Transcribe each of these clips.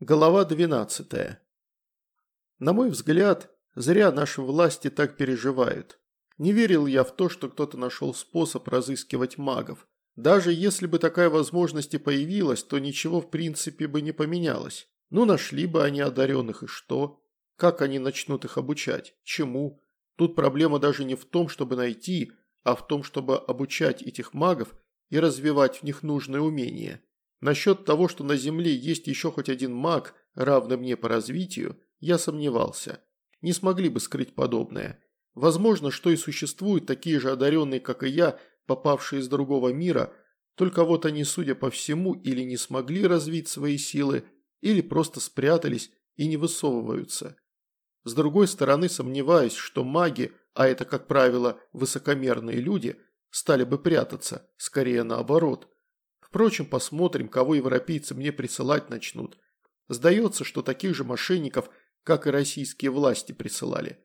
Глава 12. На мой взгляд, зря наши власти так переживают. Не верил я в то, что кто-то нашел способ разыскивать магов. Даже если бы такая возможность и появилась, то ничего в принципе бы не поменялось. Ну, нашли бы они одаренных, и что? Как они начнут их обучать? Чему? Тут проблема даже не в том, чтобы найти, а в том, чтобы обучать этих магов и развивать в них нужные умения. Насчет того, что на Земле есть еще хоть один маг, равный мне по развитию, я сомневался. Не смогли бы скрыть подобное. Возможно, что и существуют такие же одаренные, как и я, попавшие из другого мира, только вот они, судя по всему, или не смогли развить свои силы, или просто спрятались и не высовываются. С другой стороны, сомневаюсь, что маги, а это, как правило, высокомерные люди, стали бы прятаться, скорее наоборот – Впрочем, посмотрим, кого европейцы мне присылать начнут. Сдается, что таких же мошенников, как и российские власти, присылали.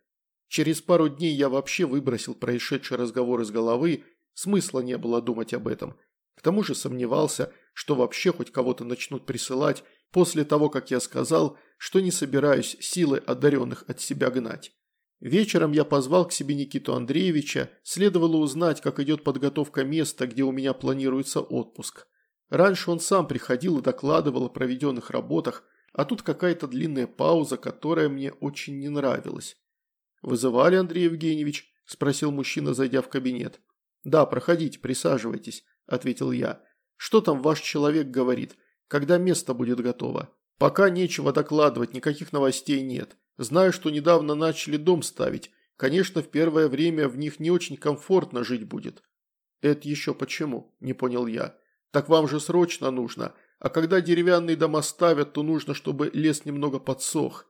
Через пару дней я вообще выбросил происшедший разговор из головы, смысла не было думать об этом. К тому же сомневался, что вообще хоть кого-то начнут присылать после того, как я сказал, что не собираюсь силы одаренных от себя гнать. Вечером я позвал к себе Никиту Андреевича, следовало узнать, как идет подготовка места, где у меня планируется отпуск. Раньше он сам приходил и докладывал о проведенных работах, а тут какая-то длинная пауза, которая мне очень не нравилась. «Вызывали, Андрей Евгеньевич?» – спросил мужчина, зайдя в кабинет. «Да, проходите, присаживайтесь», – ответил я. «Что там ваш человек говорит? Когда место будет готово?» «Пока нечего докладывать, никаких новостей нет. Знаю, что недавно начали дом ставить. Конечно, в первое время в них не очень комфортно жить будет». «Это еще почему?» – не понял я. Так вам же срочно нужно. А когда деревянные дома ставят, то нужно, чтобы лес немного подсох.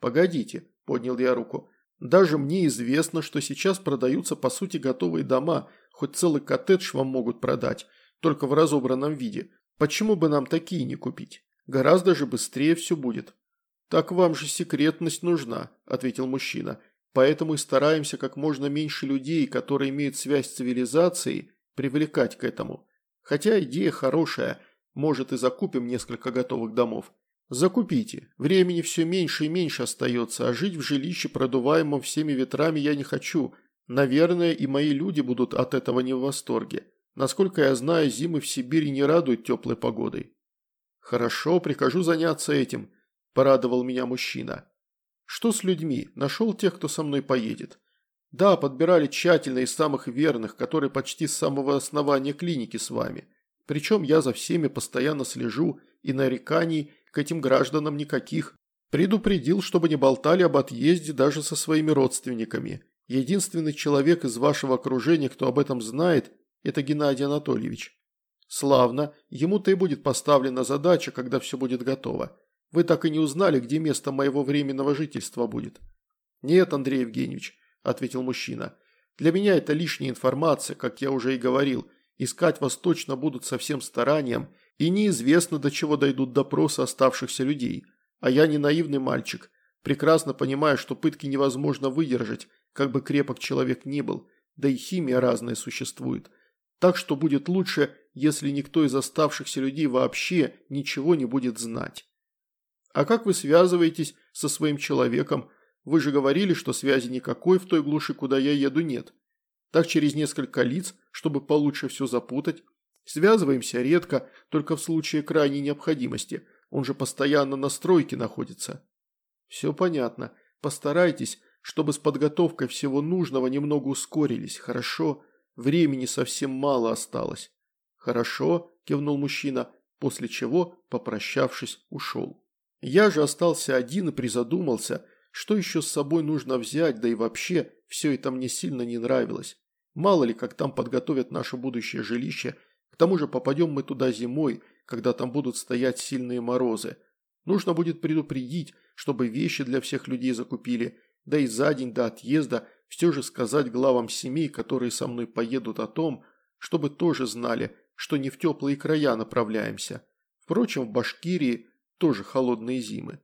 Погодите, поднял я руку. Даже мне известно, что сейчас продаются по сути готовые дома, хоть целый коттедж вам могут продать, только в разобранном виде. Почему бы нам такие не купить? Гораздо же быстрее все будет. Так вам же секретность нужна, ответил мужчина. Поэтому и стараемся как можно меньше людей, которые имеют связь с цивилизацией, привлекать к этому. Хотя идея хорошая, может и закупим несколько готовых домов. Закупите, времени все меньше и меньше остается, а жить в жилище, продуваемом всеми ветрами, я не хочу. Наверное, и мои люди будут от этого не в восторге. Насколько я знаю, зимы в Сибири не радуют теплой погодой. Хорошо, прикажу заняться этим, порадовал меня мужчина. Что с людьми? Нашел тех, кто со мной поедет? Да, подбирали тщательно из самых верных, которые почти с самого основания клиники с вами. Причем я за всеми постоянно слежу, и нареканий к этим гражданам никаких. Предупредил, чтобы не болтали об отъезде даже со своими родственниками. Единственный человек из вашего окружения, кто об этом знает, это Геннадий Анатольевич. Славно, ему-то и будет поставлена задача, когда все будет готово. Вы так и не узнали, где место моего временного жительства будет. Нет, Андрей Евгеньевич, ответил мужчина. «Для меня это лишняя информация, как я уже и говорил. Искать вас точно будут со всем старанием, и неизвестно, до чего дойдут допросы оставшихся людей. А я не наивный мальчик, прекрасно понимаю, что пытки невозможно выдержать, как бы крепок человек ни был, да и химия разная существует. Так что будет лучше, если никто из оставшихся людей вообще ничего не будет знать. А как вы связываетесь со своим человеком, вы же говорили, что связи никакой в той глуши, куда я еду, нет. Так через несколько лиц, чтобы получше все запутать. Связываемся редко, только в случае крайней необходимости. Он же постоянно на стройке находится. Все понятно. Постарайтесь, чтобы с подготовкой всего нужного немного ускорились, хорошо? Времени совсем мало осталось. Хорошо, кивнул мужчина, после чего, попрощавшись, ушел. Я же остался один и призадумался – что еще с собой нужно взять, да и вообще, все это мне сильно не нравилось. Мало ли, как там подготовят наше будущее жилище, к тому же попадем мы туда зимой, когда там будут стоять сильные морозы. Нужно будет предупредить, чтобы вещи для всех людей закупили, да и за день до отъезда все же сказать главам семей, которые со мной поедут о том, чтобы тоже знали, что не в теплые края направляемся. Впрочем, в Башкирии тоже холодные зимы.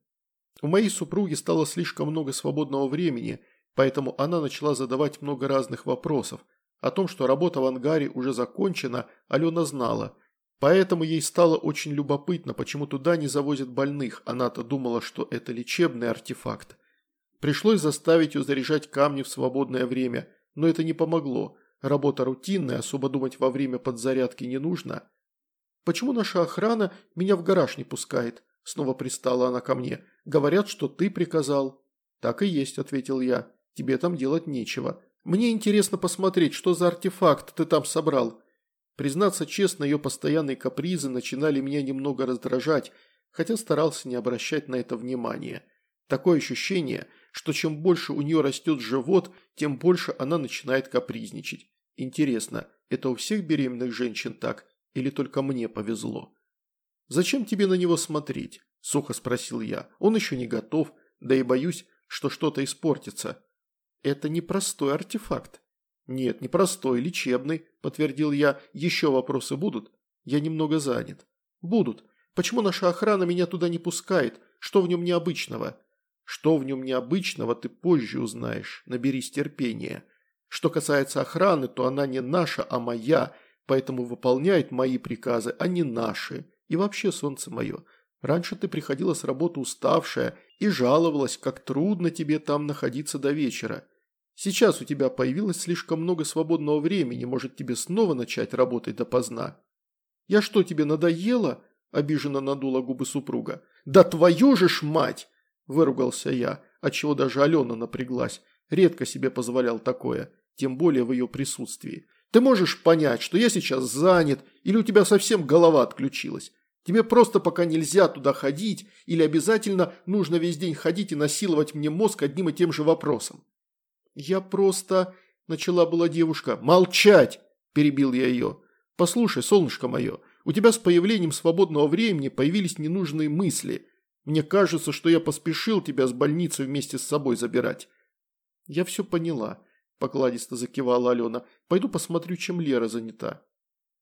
У моей супруги стало слишком много свободного времени, поэтому она начала задавать много разных вопросов. О том, что работа в ангаре уже закончена, Алена знала. Поэтому ей стало очень любопытно, почему туда не завозят больных, она-то думала, что это лечебный артефакт. Пришлось заставить ее заряжать камни в свободное время, но это не помогло. Работа рутинная, особо думать во время подзарядки не нужно. «Почему наша охрана меня в гараж не пускает?» Снова пристала она ко мне. «Говорят, что ты приказал». «Так и есть», – ответил я. «Тебе там делать нечего. Мне интересно посмотреть, что за артефакт ты там собрал. Признаться честно, ее постоянные капризы начинали меня немного раздражать, хотя старался не обращать на это внимания. Такое ощущение, что чем больше у нее растет живот, тем больше она начинает капризничать. Интересно, это у всех беременных женщин так или только мне повезло? «Зачем тебе на него смотреть?» – сухо спросил я. «Он еще не готов, да и боюсь, что что-то испортится». «Это непростой артефакт», «Нет, не простой, лечебный», – подтвердил я. «Еще вопросы будут?» «Я немного занят». «Будут. Почему наша охрана меня туда не пускает? Что в нем необычного?» «Что в нем необычного, ты позже узнаешь. Наберись терпения. Что касается охраны, то она не наша, а моя, поэтому выполняет мои приказы, а не наши. И вообще, солнце мое, раньше ты приходила с работы уставшая и жаловалась, как трудно тебе там находиться до вечера. Сейчас у тебя появилось слишком много свободного времени, может тебе снова начать работать допоздна. Я что, тебе надоело? Обиженно надула губы супруга. Да твою же ж мать! Выругался я, отчего даже Алена напряглась. Редко себе позволял такое, тем более в ее присутствии. Ты можешь понять, что я сейчас занят, или у тебя совсем голова отключилась. Тебе просто пока нельзя туда ходить, или обязательно нужно весь день ходить и насиловать мне мозг одним и тем же вопросом. «Я просто...» – начала была девушка. «Молчать!» – перебил я ее. «Послушай, солнышко мое, у тебя с появлением свободного времени появились ненужные мысли. Мне кажется, что я поспешил тебя с больницы вместе с собой забирать». «Я все поняла», – покладисто закивала Алена. «Пойду посмотрю, чем Лера занята».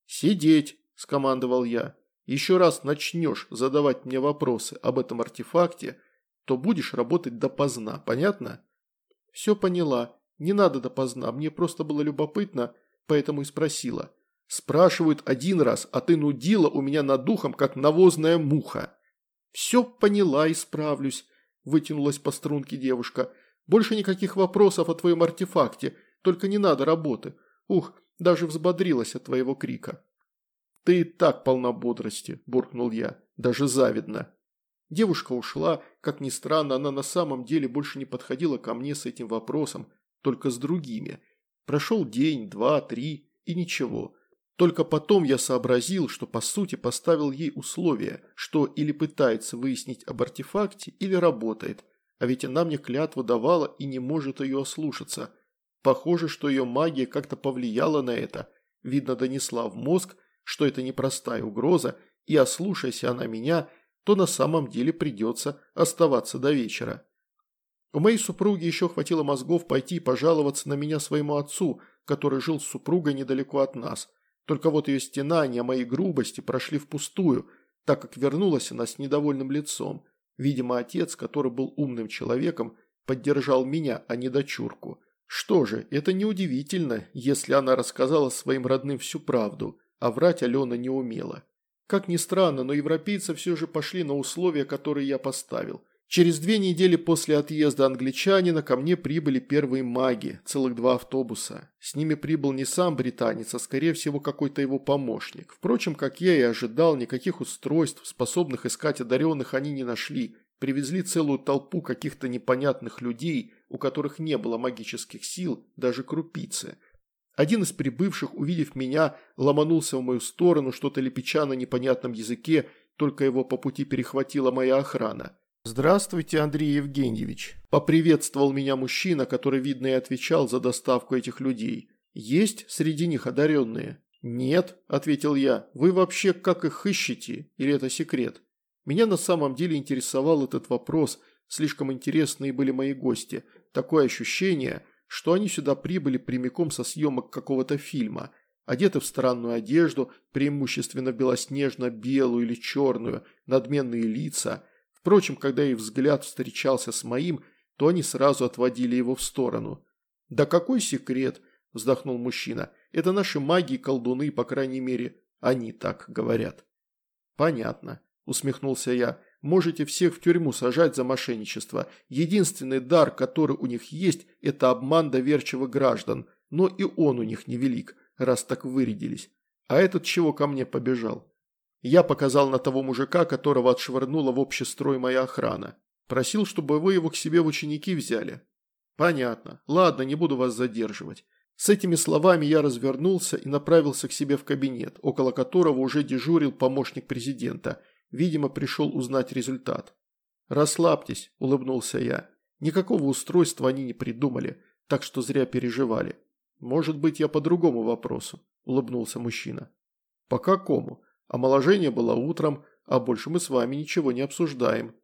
«Сидеть!» – скомандовал я. «Еще раз начнешь задавать мне вопросы об этом артефакте, то будешь работать допоздна, понятно?» «Все поняла. Не надо допоздна, мне просто было любопытно, поэтому и спросила. Спрашивают один раз, а ты нудила у меня над духом, как навозная муха». «Все поняла и справлюсь», – вытянулась по струнке девушка. «Больше никаких вопросов о твоем артефакте, только не надо работы. Ух, даже взбодрилась от твоего крика». «Ты и так полна бодрости», – буркнул я, – «даже завидно». Девушка ушла, как ни странно, она на самом деле больше не подходила ко мне с этим вопросом, только с другими. Прошел день, два, три и ничего. Только потом я сообразил, что по сути поставил ей условие, что или пытается выяснить об артефакте, или работает, а ведь она мне клятву давала и не может ее ослушаться. Похоже, что ее магия как-то повлияла на это, видно донесла в мозг, что это непростая угроза, и ослушайся она меня – то на самом деле придется оставаться до вечера. У моей супруги еще хватило мозгов пойти и пожаловаться на меня своему отцу, который жил с супругой недалеко от нас. Только вот ее стенания, моей грубости прошли впустую, так как вернулась она с недовольным лицом. Видимо, отец, который был умным человеком, поддержал меня, а не дочурку. Что же, это неудивительно, если она рассказала своим родным всю правду, а врать Алена не умела. Как ни странно, но европейцы все же пошли на условия, которые я поставил. Через две недели после отъезда англичанина ко мне прибыли первые маги, целых два автобуса. С ними прибыл не сам британец, а скорее всего какой-то его помощник. Впрочем, как я и ожидал, никаких устройств, способных искать одаренных, они не нашли. Привезли целую толпу каких-то непонятных людей, у которых не было магических сил, даже крупицы – один из прибывших, увидев меня, ломанулся в мою сторону, что-то лепеча на непонятном языке, только его по пути перехватила моя охрана. «Здравствуйте, Андрей Евгеньевич», – поприветствовал меня мужчина, который, видно, и отвечал за доставку этих людей. «Есть среди них одаренные?» «Нет», – ответил я, – «вы вообще как их ищете? Или это секрет?» Меня на самом деле интересовал этот вопрос, слишком интересные были мои гости. Такое ощущение – что они сюда прибыли прямиком со съемок какого-то фильма, одеты в странную одежду, преимущественно белоснежно-белую или черную, надменные лица. Впрочем, когда их взгляд встречался с моим, то они сразу отводили его в сторону. «Да какой секрет?» – вздохнул мужчина. «Это наши маги и колдуны, по крайней мере, Они так говорят. Понятно, усмехнулся я. Можете всех в тюрьму сажать за мошенничество. Единственный дар, который у них есть, это обман доверчивых граждан. Но и он у них невелик, раз так вырядились. А этот чего ко мне побежал? Я показал на того мужика, которого отшвырнула в общий строй моя охрана. Просил, чтобы вы его к себе в ученики взяли. Понятно. Ладно, не буду вас задерживать. С этими словами я развернулся и направился к себе в кабинет, около которого уже дежурил помощник президента. Видимо, пришел узнать результат. «Расслабьтесь», – улыбнулся я. «Никакого устройства они не придумали, так что зря переживали. Может быть, я по другому вопросу», – улыбнулся мужчина. «По какому? Омоложение было утром, а больше мы с вами ничего не обсуждаем.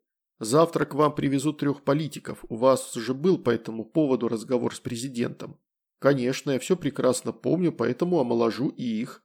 Завтра к вам привезут трех политиков, у вас же был по этому поводу разговор с президентом. Конечно, я все прекрасно помню, поэтому омоложу и их.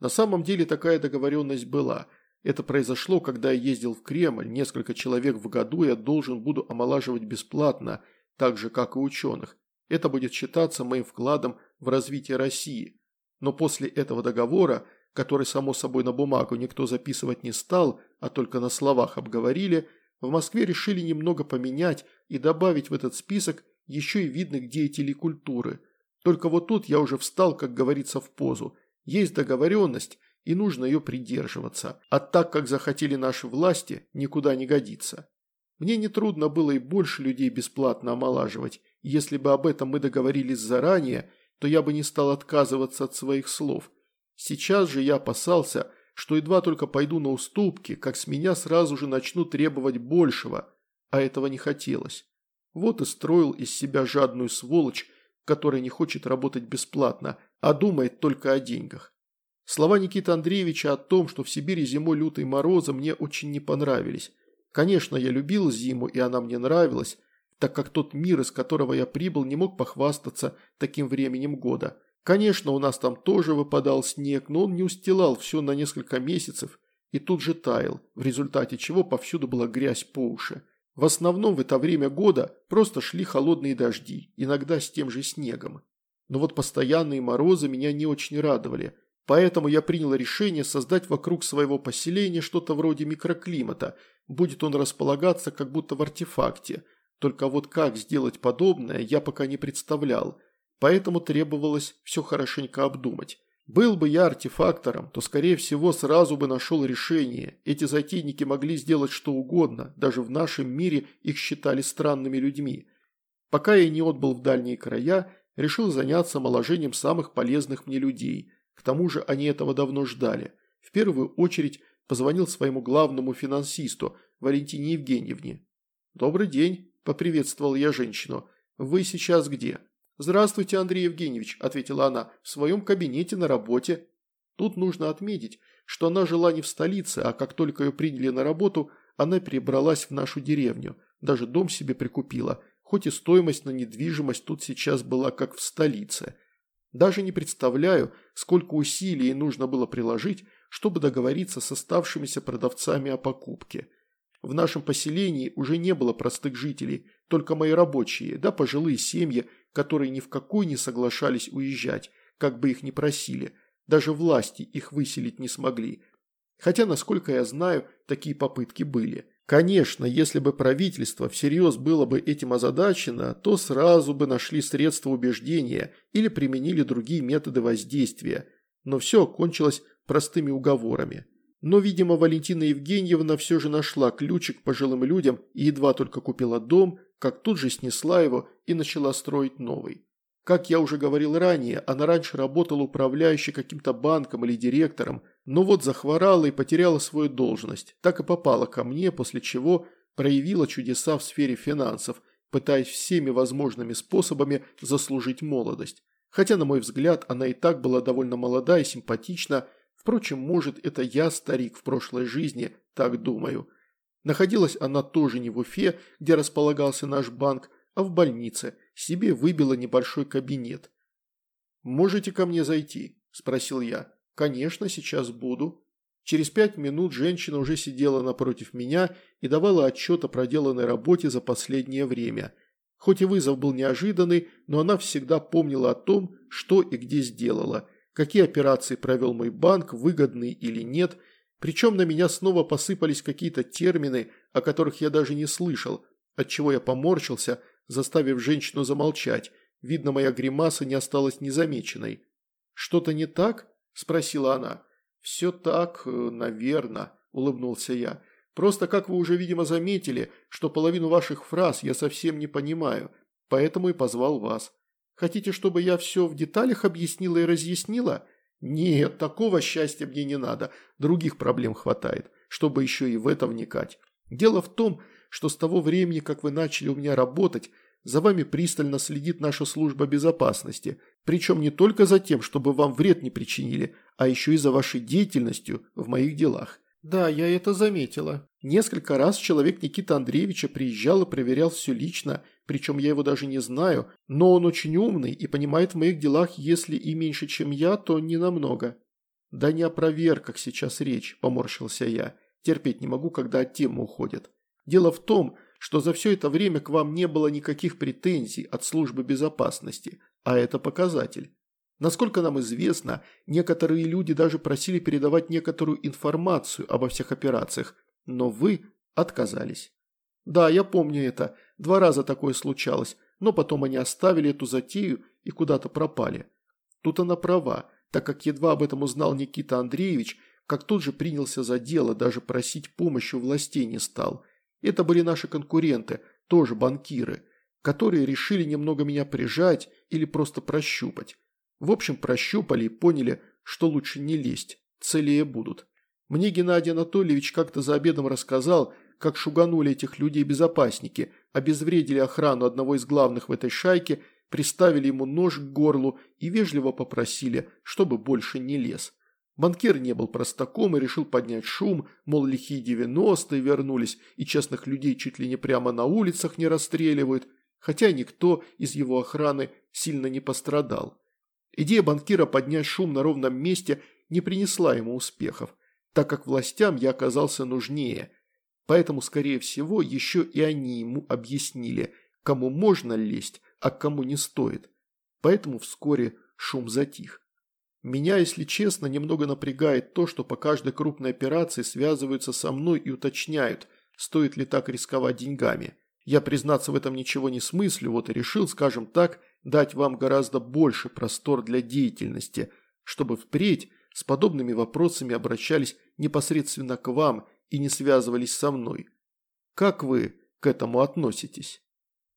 На самом деле такая договоренность была. Это произошло, когда я ездил в Кремль, несколько человек в году я должен буду омолаживать бесплатно, так же, как и ученых. Это будет считаться моим вкладом в развитие России. Но после этого договора который, само собой, на бумагу никто записывать не стал, а только на словах обговорили, в Москве решили немного поменять и добавить в этот список еще и видных деятелей культуры. Только вот тут я уже встал, как говорится, в позу. Есть договоренность, и нужно ее придерживаться. А так, как захотели наши власти, никуда не годится. Мне нетрудно было и больше людей бесплатно омолаживать. Если бы об этом мы договорились заранее, то я бы не стал отказываться от своих слов – Сейчас же я опасался, что едва только пойду на уступки, как с меня сразу же начнут требовать большего, а этого не хотелось. Вот и строил из себя жадную сволочь, которая не хочет работать бесплатно, а думает только о деньгах. Слова Никиты Андреевича о том, что в Сибири зимой лютые морозы, мне очень не понравились. Конечно, я любил зиму, и она мне нравилась, так как тот мир, из которого я прибыл, не мог похвастаться таким временем года. Конечно, у нас там тоже выпадал снег, но он не устилал все на несколько месяцев и тут же таял, в результате чего повсюду была грязь по уши. В основном в это время года просто шли холодные дожди, иногда с тем же снегом. Но вот постоянные морозы меня не очень радовали, поэтому я принял решение создать вокруг своего поселения что-то вроде микроклимата, будет он располагаться как будто в артефакте. Только вот как сделать подобное, я пока не представлял – поэтому требовалось все хорошенько обдумать. Был бы я артефактором, то, скорее всего, сразу бы нашел решение. Эти затейники могли сделать что угодно, даже в нашем мире их считали странными людьми. Пока я не отбыл в дальние края, решил заняться омоложением самых полезных мне людей. К тому же они этого давно ждали. В первую очередь позвонил своему главному финансисту, Валентине Евгеньевне. «Добрый день», – поприветствовал я женщину. «Вы сейчас где?» «Здравствуйте, Андрей Евгеньевич», – ответила она, – «в своем кабинете на работе». Тут нужно отметить, что она жила не в столице, а как только ее приняли на работу, она перебралась в нашу деревню, даже дом себе прикупила, хоть и стоимость на недвижимость тут сейчас была как в столице. Даже не представляю, сколько усилий нужно было приложить, чтобы договориться с оставшимися продавцами о покупке. В нашем поселении уже не было простых жителей, только мои рабочие, да пожилые семьи, которые ни в какой не соглашались уезжать, как бы их ни просили. Даже власти их выселить не смогли. Хотя, насколько я знаю, такие попытки были. Конечно, если бы правительство всерьез было бы этим озадачено, то сразу бы нашли средства убеждения или применили другие методы воздействия. Но все кончилось простыми уговорами. Но, видимо, Валентина Евгеньевна все же нашла ключик пожилым людям и едва только купила дом, как тут же снесла его и начала строить новый. Как я уже говорил ранее, она раньше работала управляющей каким-то банком или директором, но вот захворала и потеряла свою должность, так и попала ко мне, после чего проявила чудеса в сфере финансов, пытаясь всеми возможными способами заслужить молодость. Хотя, на мой взгляд, она и так была довольно молода и симпатична, впрочем, может, это я, старик в прошлой жизни, так думаю – Находилась она тоже не в Уфе, где располагался наш банк, а в больнице, себе выбила небольшой кабинет. «Можете ко мне зайти?» – спросил я. «Конечно, сейчас буду». Через пять минут женщина уже сидела напротив меня и давала отчет о проделанной работе за последнее время. Хоть и вызов был неожиданный, но она всегда помнила о том, что и где сделала. какие операции провел мой банк, выгодные или нет, причем на меня снова посыпались какие-то термины, о которых я даже не слышал, отчего я поморщился, заставив женщину замолчать. Видно, моя гримаса не осталась незамеченной. «Что-то не так?» – спросила она. «Все так, э, наверное», – улыбнулся я. «Просто, как вы уже, видимо, заметили, что половину ваших фраз я совсем не понимаю, поэтому и позвал вас. Хотите, чтобы я все в деталях объяснила и разъяснила? Нет, такого счастья мне не надо, других проблем хватает, чтобы еще и в это вникать. Дело в том, что с того времени, как вы начали у меня работать, за вами пристально следит наша служба безопасности, причем не только за тем, чтобы вам вред не причинили, а еще и за вашей деятельностью в моих делах. Да, я это заметила. Несколько раз человек Никита Андреевича приезжал и проверял все лично, причем я его даже не знаю, но он очень умный и понимает в моих делах, если и меньше, чем я, то не намного. Да не о проверках сейчас речь, поморщился я. Терпеть не могу, когда от темы уходят. Дело в том, что за все это время к вам не было никаких претензий от службы безопасности, а это показатель. Насколько нам известно, некоторые люди даже просили передавать некоторую информацию обо всех операциях, но вы отказались. Да, я помню это, два раза такое случалось, но потом они оставили эту затею и куда-то пропали. Тут она права, так как едва об этом узнал Никита Андреевич, как тут же принялся за дело, даже просить помощи у властей не стал – это были наши конкуренты, тоже банкиры, которые решили немного меня прижать или просто прощупать. В общем, прощупали и поняли, что лучше не лезть, целее будут. Мне Геннадий Анатольевич как-то за обедом рассказал, как шуганули этих людей безопасники, обезвредили охрану одного из главных в этой шайке, приставили ему нож к горлу и вежливо попросили, чтобы больше не лез. Банкир не был простаком и решил поднять шум, мол, лихие девяностые вернулись, и честных людей чуть ли не прямо на улицах не расстреливают, хотя никто из его охраны сильно не пострадал. Идея банкира поднять шум на ровном месте не принесла ему успехов, так как властям я оказался нужнее. Поэтому, скорее всего, еще и они ему объяснили, кому можно лезть, а кому не стоит. Поэтому вскоре шум затих. Меня, если честно, немного напрягает то, что по каждой крупной операции связываются со мной и уточняют, стоит ли так рисковать деньгами. Я, признаться, в этом ничего не смыслю, вот и решил, скажем так, дать вам гораздо больше простор для деятельности, чтобы впредь с подобными вопросами обращались непосредственно к вам и не связывались со мной. Как вы к этому относитесь?